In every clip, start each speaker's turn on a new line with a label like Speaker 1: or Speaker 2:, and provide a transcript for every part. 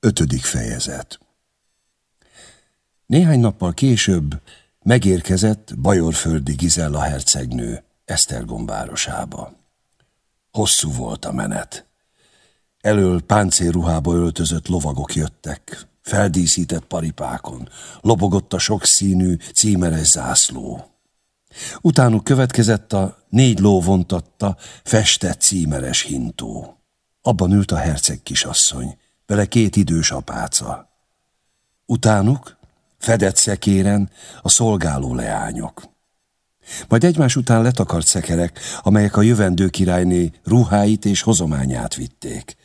Speaker 1: Ötödik fejezet Néhány nappal később megérkezett Bajorföldi Gizella hercegnő Esztergom városába. Hosszú volt a menet. Elől páncélruhába öltözött lovagok jöttek, feldíszített paripákon, lobogott a sokszínű, címeres zászló. Utánuk következett a négy ló vontatta, festett címeres hintó. Abban ült a herceg kisasszony, vele két idős apáca. Utánuk, fedett szekéren, a szolgáló leányok. Majd egymás után letakart szekerek, amelyek a jövendő királyné ruháit és hozományát vitték.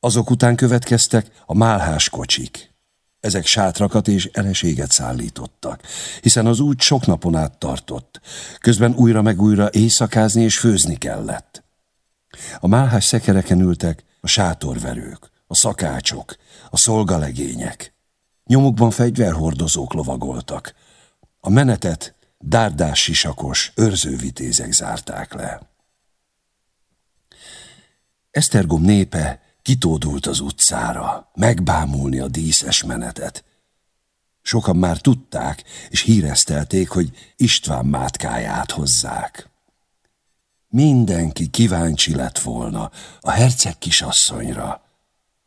Speaker 1: Azok után következtek a málhás kocsik. Ezek sátrakat és eleséget szállítottak, hiszen az út sok napon át tartott. Közben újra meg újra éjszakázni és főzni kellett. A málhás szekereken ültek a sátorverők, a szakácsok, a szolgalegények. Nyomukban fegyverhordozók lovagoltak. A menetet dárdás sisakos őrzővitézek zárták le. Esztergom népe kitódult az utcára, megbámulni a díszes menetet. Sokan már tudták, és híreztelték, hogy István mátkáját hozzák. Mindenki kíváncsi lett volna a herceg kisasszonyra,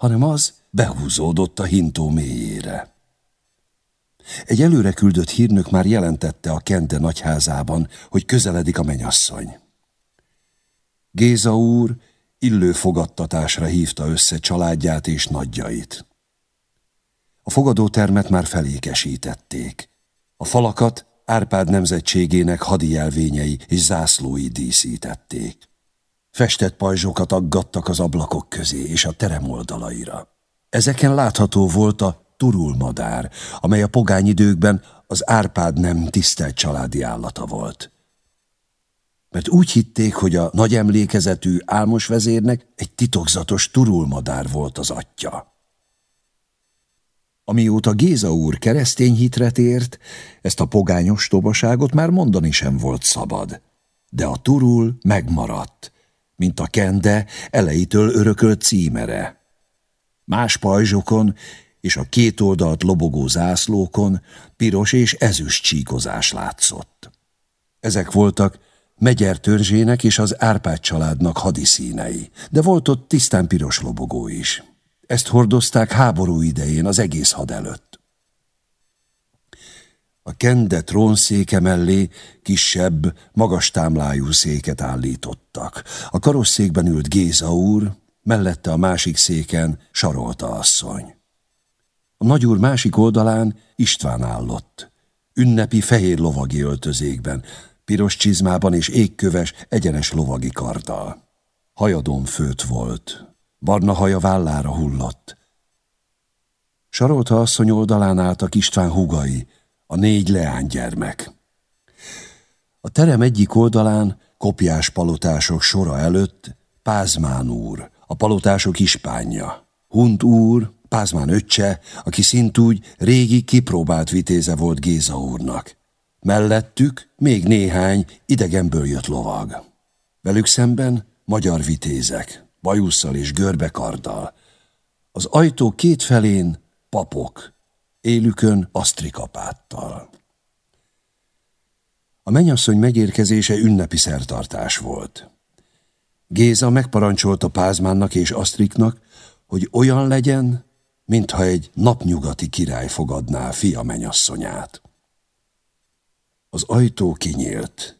Speaker 1: hanem az behúzódott a hintó mélyére. Egy előre küldött hírnök már jelentette a Kente nagyházában, hogy közeledik a menyasszony. Géza úr illő fogadtatásra hívta össze családját és nagyjait. A fogadótermet már felékesítették. A falakat Árpád nemzetségének hadi jelvényei és zászlói díszítették. Festett pajzsokat aggattak az ablakok közé és a terem oldalaira. Ezeken látható volt a turulmadár, amely a pogány időkben az Árpád nem tisztelt családi állata volt. Mert úgy hitték, hogy a nagy emlékezetű álmos vezérnek egy titokzatos turulmadár volt az atya. Amióta Géza úr keresztény hitre tért, ezt a pogányos tobaságot már mondani sem volt szabad. De a turul megmaradt, mint a kende elejétől örökölt címere. Más pajzsokon és a két oldalt lobogó zászlókon piros és ezüst csíkozás látszott. Ezek voltak Megyer törzsének és az Árpád családnak hadiszínei, de volt ott tisztán piros lobogó is. Ezt hordozták háború idején az egész had előtt. A kende trónszéke mellé kisebb, magas támlájú széket állítottak. A karosszékben ült Géza úr, mellette a másik széken Sarolta asszony. A nagyúr másik oldalán István állott. Ünnepi fehér lovagi öltözékben, piros csizmában és égköves, egyenes lovagi karddal. Hajadon főt volt, barna haja vállára hullott. Sarolta asszony oldalán álltak István hugai, a négy leánygyermek. A terem egyik oldalán, kopjás palotások sora előtt, Pázmán úr, a palotások ispánja. Hunt úr, Pázmán öccse, aki szintúgy régi kipróbált vitéze volt Géza úrnak. Mellettük még néhány idegenből jött lovag. Velük szemben magyar vitézek, bajusszal és görbekarddal. Az ajtó két felén papok, élükön asztrikapáttal. A menyasszony megérkezése ünnepi szertartás volt. Géza megparancsolta Pázmánnak és Asztriknak, hogy olyan legyen, mintha egy napnyugati király fogadná fia menyasszonyát. Az ajtó kinyílt.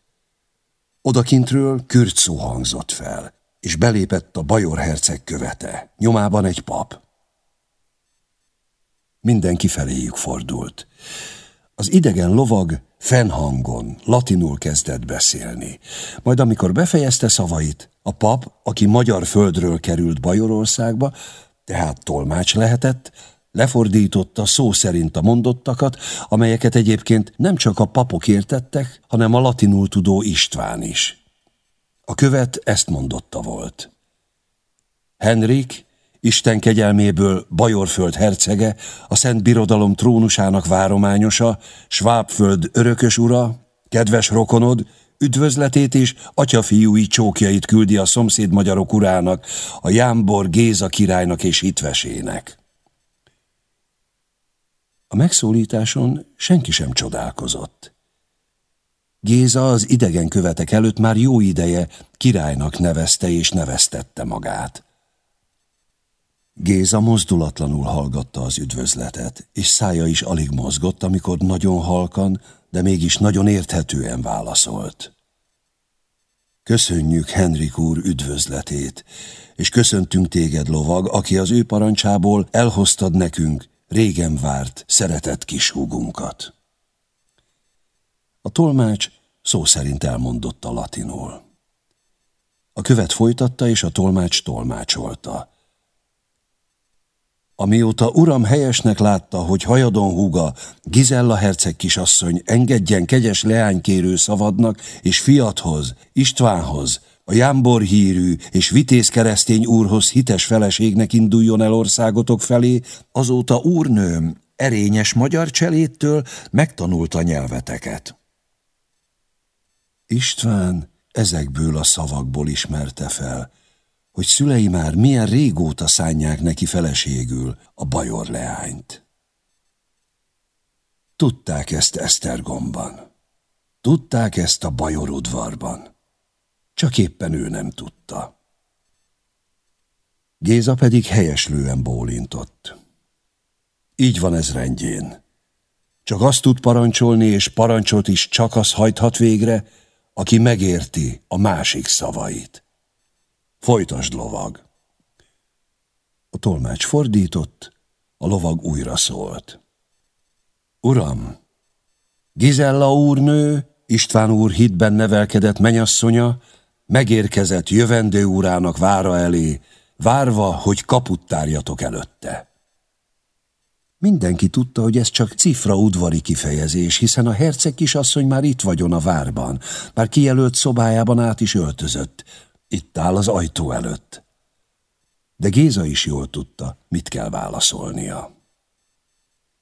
Speaker 1: Odakintről kürtszó hangzott fel, és belépett a Bajor herceg követe, nyomában egy pap. Mindenki feléjük fordult. Az idegen lovag fennhangon, latinul kezdett beszélni. Majd amikor befejezte szavait, a pap, aki magyar földről került Bajorországba, tehát tolmács lehetett, Lefordította szó szerint a mondottakat, amelyeket egyébként nem csak a papok értettek, hanem a latinul tudó István is. A követ ezt mondotta volt. Henrik, Isten kegyelméből Bajorföld hercege, a Szent Birodalom trónusának várományosa, Svábföld örökös ura, kedves rokonod, üdvözletét és atyafiúi csókjait küldi a szomszéd magyarok urának, a Jámbor Géza királynak és hitvesének. A megszólításon senki sem csodálkozott. Géza az idegen követek előtt már jó ideje királynak nevezte és neveztette magát. Géza mozdulatlanul hallgatta az üdvözletet, és szája is alig mozgott, amikor nagyon halkan, de mégis nagyon érthetően válaszolt. Köszönjük Henrik úr üdvözletét, és köszöntünk téged, lovag, aki az ő parancsából elhoztad nekünk régen várt, szeretett kis húgunkat. A tolmács szó szerint elmondotta latinul. A követ folytatta, és a tolmács tolmácsolta. Amióta uram helyesnek látta, hogy hajadon húga, Gizella herceg kisasszony engedjen kegyes leánykérő szavadnak és fiathoz, Istvánhoz, a jámbor hírű és vitéz keresztény úrhoz hites feleségnek induljon el országotok felé, azóta úrnőm erényes magyar cseléttől megtanulta nyelveteket. István ezekből a szavakból ismerte fel, hogy szülei már milyen régóta szánják neki feleségül a bajor leányt. Tudták ezt Esztergomban. Tudták ezt a bajor udvarban. Csak éppen ő nem tudta. Géza pedig helyeslően bólintott. Így van ez rendjén. Csak azt tud parancsolni, és parancsot is csak az hajthat végre, aki megérti a másik szavait. Folytasd, lovag! A tolmács fordított, a lovag újra szólt. Uram, Gizella úrnő, István úr hitben nevelkedett menyasszonya, megérkezett jövendő úrának vára elé, várva, hogy kaput tárjatok előtte. Mindenki tudta, hogy ez csak cifra udvari kifejezés, hiszen a herceg kisasszony már itt vagyon a várban, már kijelölt szobájában át is öltözött, itt áll az ajtó előtt. De Géza is jól tudta, mit kell válaszolnia.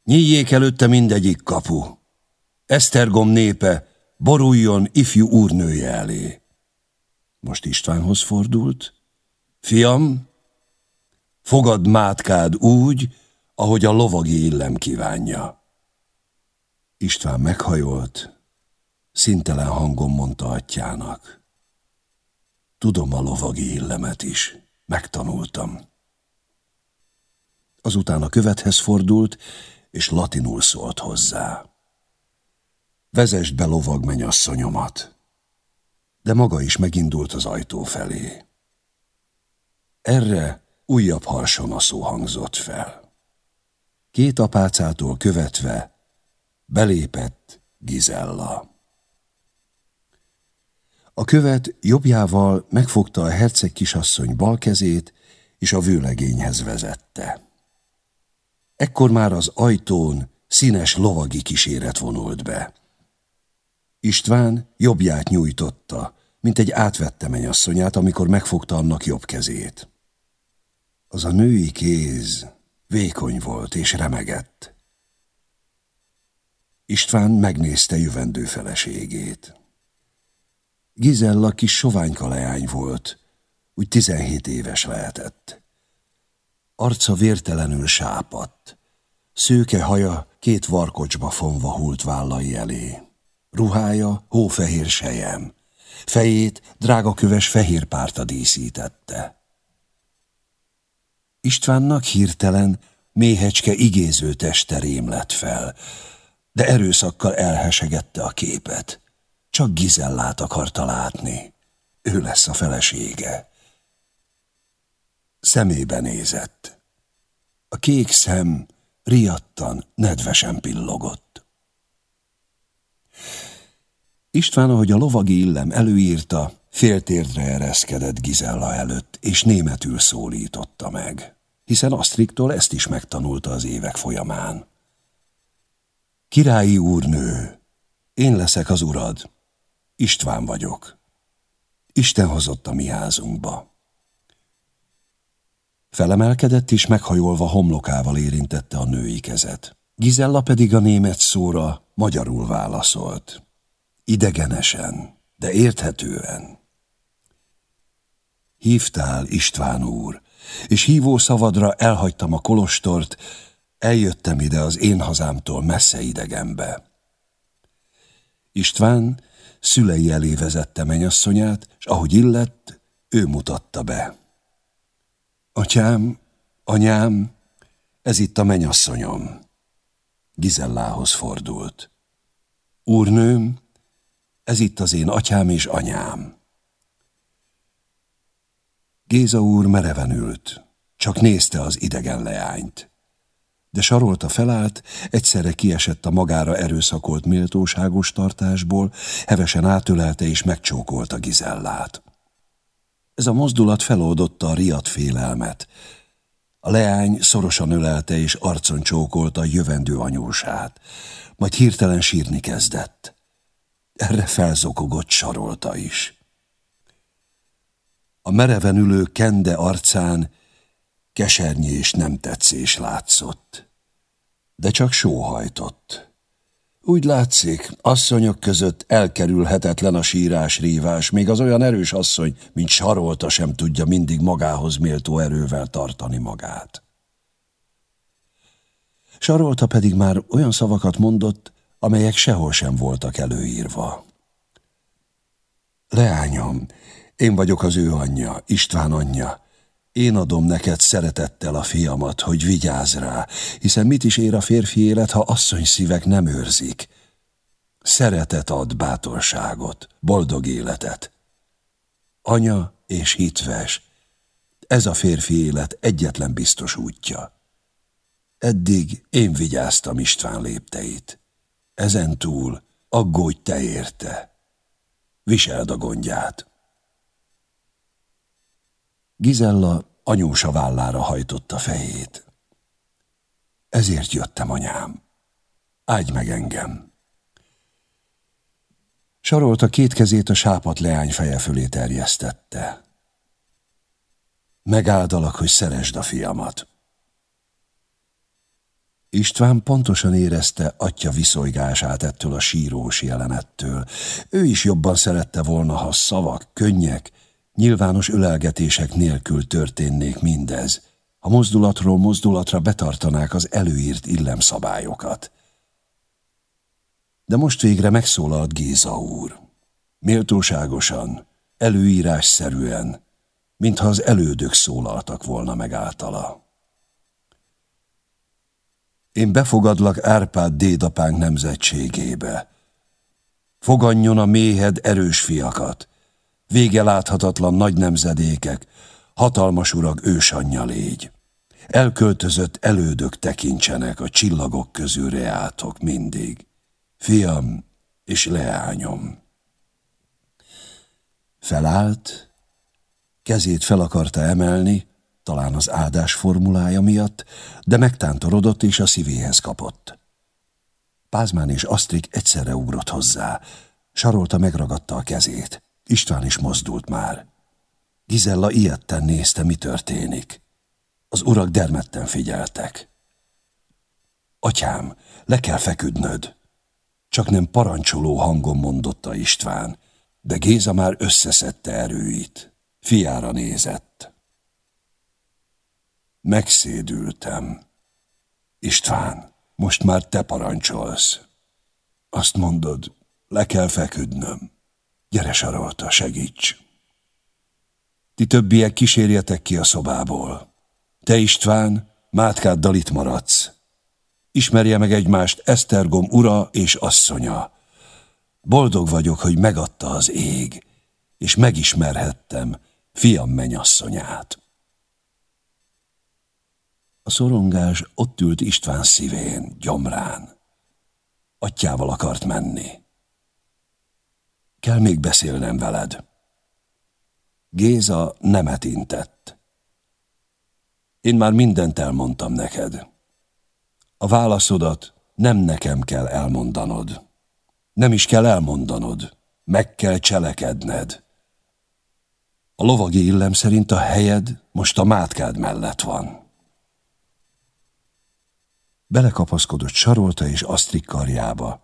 Speaker 1: Nyíljék előtte mindegyik kapu. Esztergom népe boruljon ifjú úrnője elé. Most Istvánhoz fordult. Fiam, fogad mátkád úgy, ahogy a lovagi illem kívánja. István meghajolt, szintelen hangon mondta atyának. Tudom a lovagi illemet is. Megtanultam. Azután a követhez fordult, és latinul szólt hozzá. Vezest be lovag menyasszonyomat. De maga is megindult az ajtó felé. Erre újabb a szó hangzott fel. Két apácától követve belépett Gizella. A követ jobbjával megfogta a herceg kisasszony bal kezét, és a vőlegényhez vezette. Ekkor már az ajtón színes lovagi kíséret vonult be. István jobbját nyújtotta, mint egy átvette menyasszonyát, amikor megfogta annak jobb kezét. Az a női kéz vékony volt és remegett. István megnézte jövendő feleségét. Gizella kis soványka leány volt, úgy tizenhét éves lehetett. Arca vértelenül sápadt, szőke haja két varkocsba fonva hult vállai elé. Ruhája hófehér sejem, fejét drágaköves fehér párta díszítette. Istvánnak hirtelen méhecske igéző teste rém lett fel, de erőszakkal elhesegette a képet. Csak Gizellát akarta látni. Ő lesz a felesége. Szemébe nézett. A kék szem riadtan, nedvesen pillogott. István, ahogy a lovagi illem előírta, féltérdre ereszkedett Gizella előtt, és németül szólította meg, hiszen Asztriktól ezt is megtanulta az évek folyamán. Királyi úrnő, én leszek az urad, István vagyok. Isten hozott a mi házunkba. Felemelkedett és meghajolva homlokával érintette a női kezet. Gizella pedig a német szóra magyarul válaszolt. Idegenesen, de érthetően. Hívtál, István úr, és hívó szavadra elhagytam a kolostort, Eljöttem ide az én hazámtól messze idegenbe. István szülei elé vezette menyasszonyát, és ahogy illett, ő mutatta be. Atyám, anyám, ez itt a menyasszonyom. Gizellához fordult. Úrnőm, ez itt az én atyám és anyám. Géza úr mereven ült, csak nézte az idegen leányt. De sarolta felállt, egyszerre kiesett a magára erőszakolt méltóságos tartásból, hevesen átölelte és megcsókolta Gizellát. Ez a mozdulat feloldotta a riadt félelmet. A leány szorosan ölelte és arcon csókolta a jövendő anyósát, majd hirtelen sírni kezdett. Erre felzokogott sarolta is. A mereven ülő kende arcán kesernyi és nem tetszés látszott. De csak sóhajtott. Úgy látszik, asszonyok között elkerülhetetlen a sírás-rívás, még az olyan erős asszony, mint Sarolta sem tudja mindig magához méltó erővel tartani magát. Sarolta pedig már olyan szavakat mondott, amelyek sehol sem voltak előírva. Leányom, én vagyok az ő anyja, István anyja. Én adom neked szeretettel a fiamat, hogy vigyázz rá, hiszen mit is ér a férfi élet, ha asszony szívek nem őrzik. Szeretet ad bátorságot, boldog életet. Anya és hitves, ez a férfi élet egyetlen biztos útja. Eddig én vigyáztam István lépteit. Ezen túl aggódj te érte. Viseld a gondját. Gizella anyósa vállára hajtotta fejét. Ezért jöttem, anyám. Áldj meg engem. Sarolta két kezét a sápat leány feje fölé terjesztette. Megáldalak, hogy szeresd a fiamat. István pontosan érezte atya viszolygását ettől a sírós jelenettől. Ő is jobban szerette volna, ha szavak, könnyek, nyilvános ölelgetések nélkül történnék mindez, ha mozdulatról mozdulatra betartanák az előírt illemszabályokat. De most végre megszólalt Géza úr. Méltóságosan, előírásszerűen, mintha az elődök szólaltak volna meg általa. Én befogadlak Árpád dédapánk nemzetségébe. Fogadjon a méhed erős fiakat, vége láthatatlan nagy nemzedékek, hatalmas urak ősanyja légy. Elköltözött elődök tekintsenek a csillagok közül reátok mindig. Fiam és leányom. Felállt, kezét fel akarta emelni, talán az áldás formulája miatt, de megtántorodott és a szívéhez kapott. Pázmán és Asztrik egyszerre ugrott hozzá. Sarolta megragadta a kezét. István is mozdult már. Gizella ilyetten nézte, mi történik. Az urak dermedten figyeltek. Atyám, le kell feküdnöd. Csak nem parancsoló hangon mondotta István, de Géza már összeszedte erőit. Fiára nézett. Megszédültem. István, most már te parancsolsz. Azt mondod, le kell feküdnöm. Gyere sarolta, segíts! Ti többiek kísérjetek ki a szobából. Te István, mátkáddal itt maradsz. Ismerje meg egymást Esztergom ura és asszonya. Boldog vagyok, hogy megadta az ég, és megismerhettem fiam menyasszonyát. A szorongás ott ült István szívén, gyomrán. Atyával akart menni. Kell még beszélnem veled. Géza nemet intett. Én már mindent elmondtam neked. A válaszodat nem nekem kell elmondanod. Nem is kell elmondanod. Meg kell cselekedned. A lovagi illem szerint a helyed most a mátkád mellett van. Belekapaszkodott Sarolta és Asztrik karjába,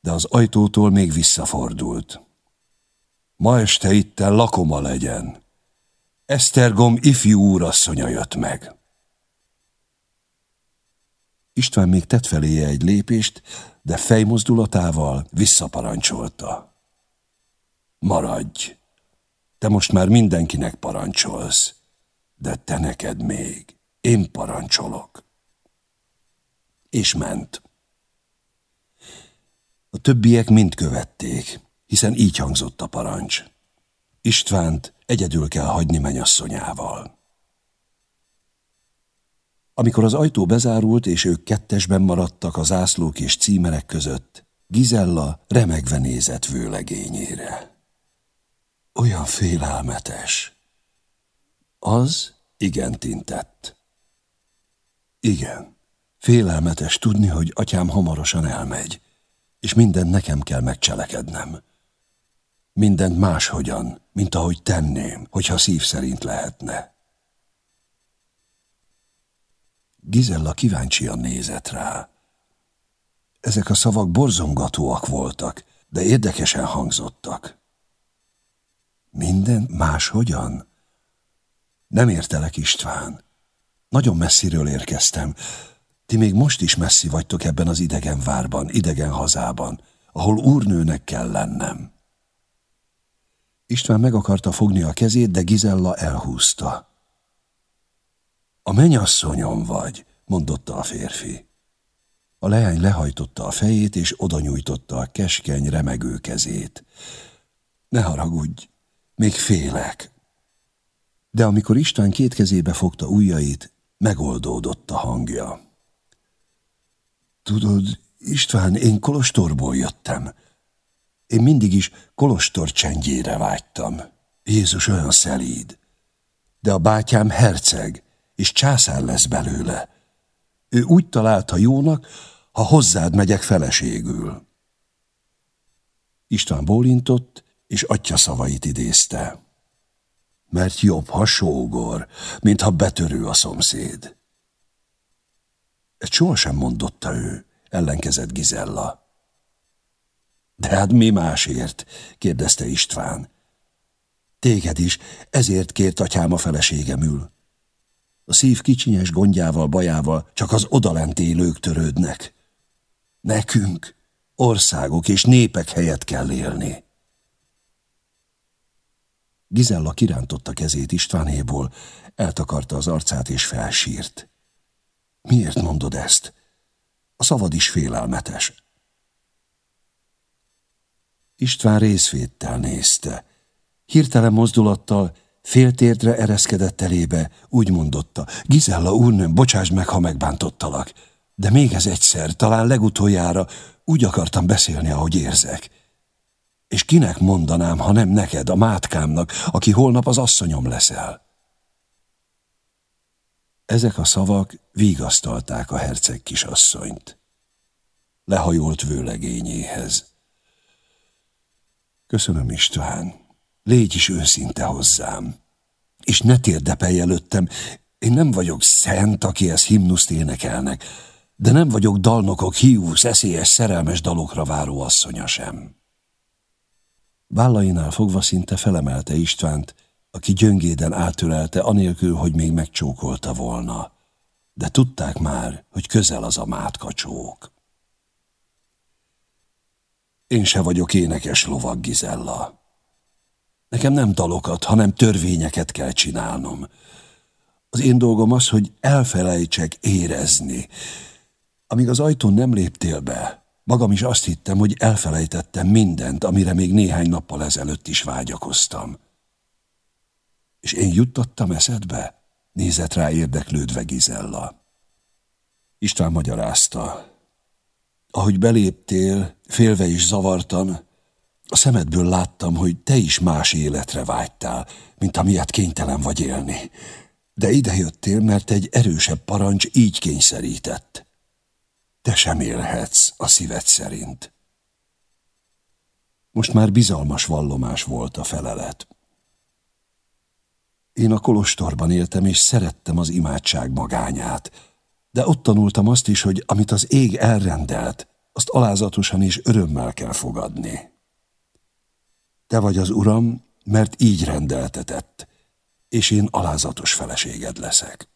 Speaker 1: de az ajtótól még visszafordult. Ma este itten lakoma legyen. Esztergom ifjú úrasszonya jött meg. István még tett feléje egy lépést, de fejmozdulatával visszaparancsolta. Maradj! Te most már mindenkinek parancsolsz, de te neked még. Én parancsolok. És ment. A többiek mind követték, hiszen így hangzott a parancs. Istvánt egyedül kell hagyni menyasszonyával. Amikor az ajtó bezárult, és ők kettesben maradtak a zászlók és címerek között, Gizella remegve nézett vőlegényére. Olyan félelmetes. Az igen tintett. Igen, félelmetes tudni, hogy atyám hamarosan elmegy, és mindent nekem kell megcselekednem. Mindent máshogyan, mint ahogy tenném, hogyha szív szerint lehetne. Gizella kíváncsian nézett rá. Ezek a szavak borzongatóak voltak, de érdekesen hangzottak. Minden máshogyan? Nem értelek, István. Nagyon messziről érkeztem. Ti még most is messzi vagytok ebben az idegen várban, idegen hazában, ahol úrnőnek kell lennem. István meg akarta fogni a kezét, de Gizella elhúzta. A menyasszonyom vagy, mondotta a férfi. A leány lehajtotta a fejét, és oda nyújtotta a keskeny, remegő kezét. Ne haragudj, még félek. De amikor István két kezébe fogta ujjait, megoldódott a hangja. Tudod, István, én Kolostorból jöttem. Én mindig is Kolostor csendjére vágytam. Jézus olyan szelíd. De a bátyám herceg, és császár lesz belőle. Ő úgy találta jónak, ha hozzád megyek feleségül. István bólintott, és atya szavait idézte. Mert jobb, ha sógor, mint ha betörő a szomszéd. Ezt sohasem mondotta ő, ellenkezett Gizella. De hát mi másért? kérdezte István. Téged is, ezért kért atyám a feleségemül. A szív kicsinyes gondjával, bajával csak az odalent élők törődnek. Nekünk országok és népek helyett kell élni. Gizella kirántotta kezét Istvánéból, eltakarta az arcát és felsírt. Miért mondod ezt? A szavad is félelmetes. István részvéttel nézte. Hirtelen mozdulattal Féltérdre ereszkedett elébe, úgy mondotta, Gizella úrnőm, bocsáss meg, ha megbántottalak. De még ez egyszer, talán legutoljára úgy akartam beszélni, ahogy érzek. És kinek mondanám, ha nem neked, a mátkámnak, aki holnap az asszonyom leszel? Ezek a szavak vigasztalták a herceg kisasszonyt. Lehajolt vőlegényéhez. Köszönöm, István, Légy is őszinte hozzám. És ne térdepelj előttem, én nem vagyok szent, akihez himnuszt énekelnek, de nem vagyok dalnokok hiú, szeszélyes, szerelmes dalokra váró asszonya sem. Vállainál fogva szinte felemelte Istvánt, aki gyöngéden átölelte, anélkül, hogy még megcsókolta volna. De tudták már, hogy közel az a mátkacsók. Én se vagyok énekes lovag, Gizella. Nekem nem dalokat, hanem törvényeket kell csinálnom. Az én dolgom az, hogy elfelejtsek érezni. Amíg az ajtón nem léptél be, magam is azt hittem, hogy elfelejtettem mindent, amire még néhány nappal ezelőtt is vágyakoztam. És én juttattam eszedbe? Nézett rá érdeklődve Gizella. István magyarázta. Ahogy beléptél, félve is zavartan, a szemedből láttam, hogy te is más életre vágytál, mint amilyet kénytelen vagy élni. De idejöttél, mert egy erősebb parancs így kényszerített. Te sem élhetsz a szíved szerint. Most már bizalmas vallomás volt a felelet. Én a kolostorban éltem, és szerettem az imádság magányát, de ott tanultam azt is, hogy amit az ég elrendelt, azt alázatosan és örömmel kell fogadni. Te vagy az uram, mert így rendeltetett, és én alázatos feleséged leszek.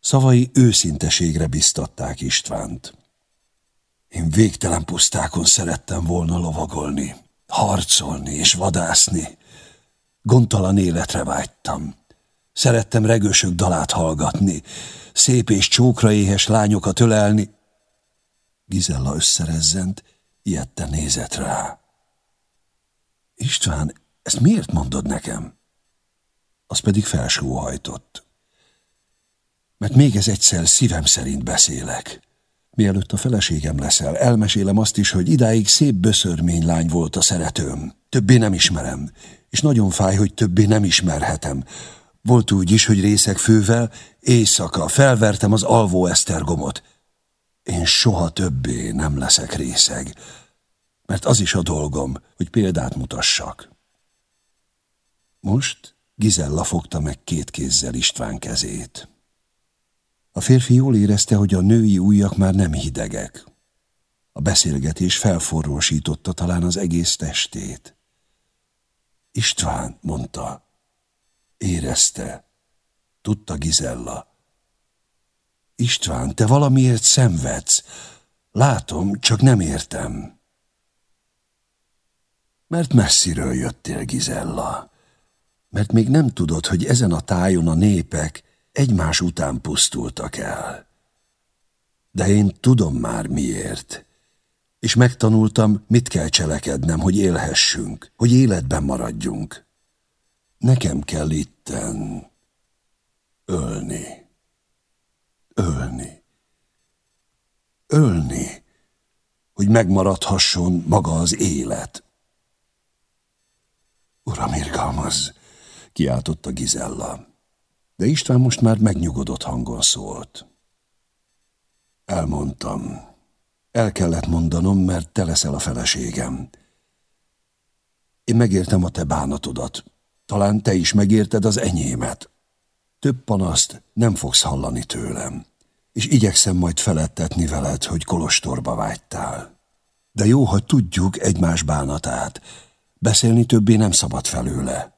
Speaker 1: Szavai őszinteségre biztatták Istvánt. Én végtelen pusztákon szerettem volna lovagolni, harcolni és vadászni. Gondtalan életre vágytam. Szerettem regősök dalát hallgatni, szép és csókra éhes lányokat ölelni. Gizella összerezzent, ilyetten nézett rá. István, ezt miért mondod nekem? Az pedig felsóhajtott. Mert még ez egyszer szívem szerint beszélek. Mielőtt a feleségem leszel, elmesélem azt is, hogy idáig szép böszörmény lány volt a szeretőm. Többé nem ismerem, és nagyon fáj, hogy többé nem ismerhetem. Volt úgy is, hogy részek fővel, éjszaka felvertem az alvó esztergomot. Én soha többé nem leszek részeg, mert az is a dolgom, hogy példát mutassak. Most Gizella fogta meg két kézzel István kezét. A férfi jól érezte, hogy a női ujjak már nem hidegek. A beszélgetés felforrósította talán az egész testét. István, mondta. Érezte. Tudta Gizella. István, te valamiért szenvedsz. Látom, csak nem értem. Mert messziről jöttél, Gizella. Mert még nem tudod, hogy ezen a tájon a népek egymás után pusztultak el. De én tudom már miért. És megtanultam, mit kell cselekednem, hogy élhessünk, hogy életben maradjunk. Nekem kell itten ölni. Ölni. Ölni, hogy megmaradhasson maga az élet. Uram, irgalmaz, kiáltotta Gizella. De István most már megnyugodott hangon szólt. Elmondtam. El kellett mondanom, mert te leszel a feleségem. Én megértem a te bánatodat. Talán te is megérted az enyémet. Több panaszt nem fogsz hallani tőlem, és igyekszem majd felettetni veled, hogy kolostorba vágytál. De jó, hogy tudjuk egymás bánatát. Beszélni többé nem szabad felőle.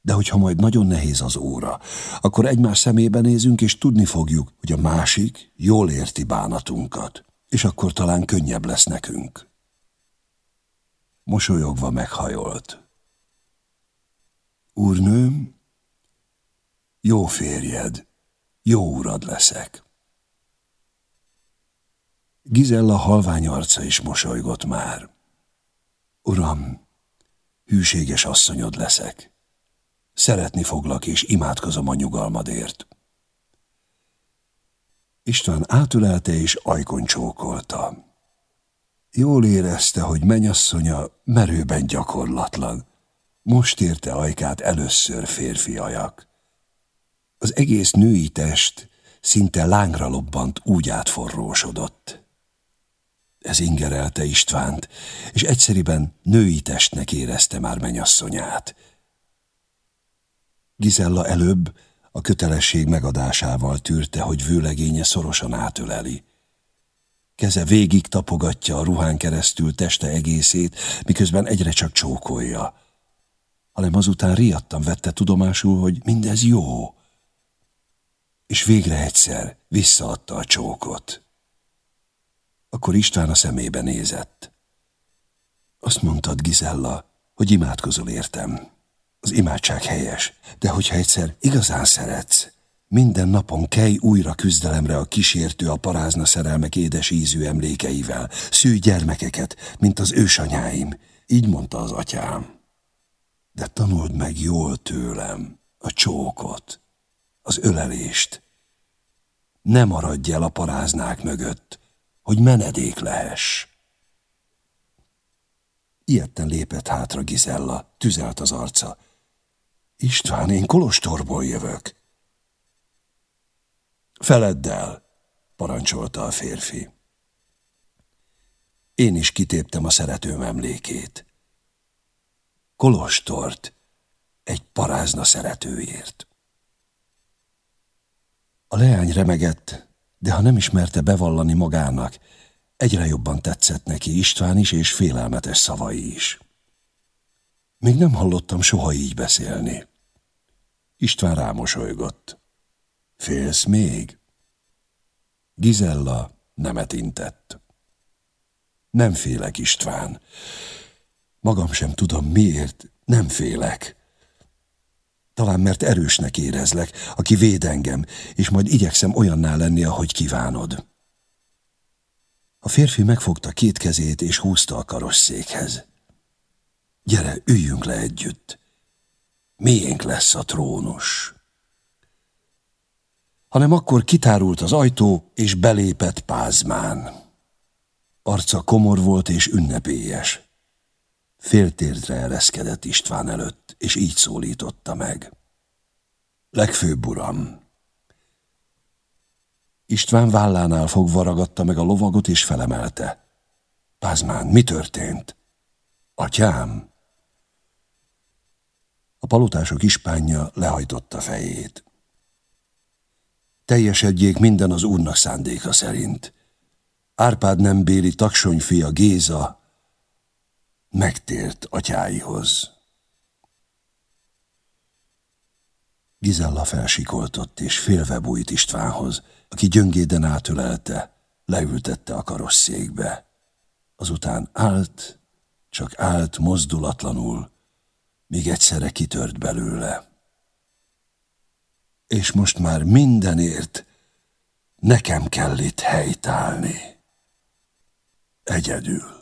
Speaker 1: De hogyha majd nagyon nehéz az óra, akkor egymás szemébe nézünk, és tudni fogjuk, hogy a másik jól érti bánatunkat, és akkor talán könnyebb lesz nekünk. Mosolyogva meghajolt. Úrnőm, jó férjed, jó urad leszek. Gizella halvány arca is mosolygott már. Uram, hűséges asszonyod leszek. Szeretni foglak, és imádkozom a nyugalmadért. István átülelte és ajkon csókolta. Jól érezte, hogy menyasszonya merőben gyakorlatlan. Most érte ajkát először férfi ajak. Az egész női test szinte lángra lobbant, úgy átforrósodott. Ez ingerelte Istvánt, és egyszeriben női testnek érezte már menyasszonyát. Gizella előbb a kötelesség megadásával tűrte, hogy vőlegénye szorosan átöleli. Keze végig tapogatja a ruhán keresztül teste egészét, miközben egyre csak csókolja. Hanem azután riadtan vette tudomásul, hogy mindez jó. És végre egyszer visszaadta a csókot. Akkor István a szemébe nézett. Azt mondtad, Gizella, hogy imádkozol értem. Az imádság helyes, de hogyha egyszer igazán szeretsz, minden napon kelj újra küzdelemre a kísértő a parázna szerelmek édes ízű emlékeivel, szűj gyermekeket, mint az ősanyáim, így mondta az atyám. De tanuld meg jól tőlem a csókot, az ölelést. Ne maradj el a paráznák mögött, hogy menedék lehess. Ilyetten lépett hátra Gizella, tüzelt az arca, István, én Kolostorból jövök. Feledd el, parancsolta a férfi. Én is kitéptem a szeretőm emlékét. Kolostort egy parázna szeretőért. A leány remegett, de ha nem ismerte bevallani magának, egyre jobban tetszett neki István is és félelmetes szavai is. Még nem hallottam soha így beszélni. István rámosolygott. Félsz még? Gizella nemet intett. Nem félek, István. Magam sem tudom miért, nem félek. Talán mert erősnek érezlek, aki véd engem, és majd igyekszem olyanná lenni, ahogy kívánod. A férfi megfogta két kezét, és húzta a karosszékhez. Gyere, üljünk le együtt. Miénk lesz a trónus. Hanem akkor kitárult az ajtó, és belépett Pázmán. Arca komor volt és ünnepélyes. Féltérdre ereszkedett István előtt, és így szólította meg. Legfőbb uram! István vállánál fogva ragadta meg a lovagot, és felemelte. Pázmán, mi történt? Atyám! A palotások ispánja lehajtotta fejét. Teljesedjék minden az úrnak szándéka szerint. Árpád nem béli taksony fia Géza megtért atyáihoz. Gizella felsikoltott, és félve bújt Istvánhoz, aki gyöngéden átölelte, leültette a karosszékbe. Azután állt, csak állt mozdulatlanul, míg egyszerre kitört belőle. És most már mindenért nekem kell itt helytállni. Egyedül.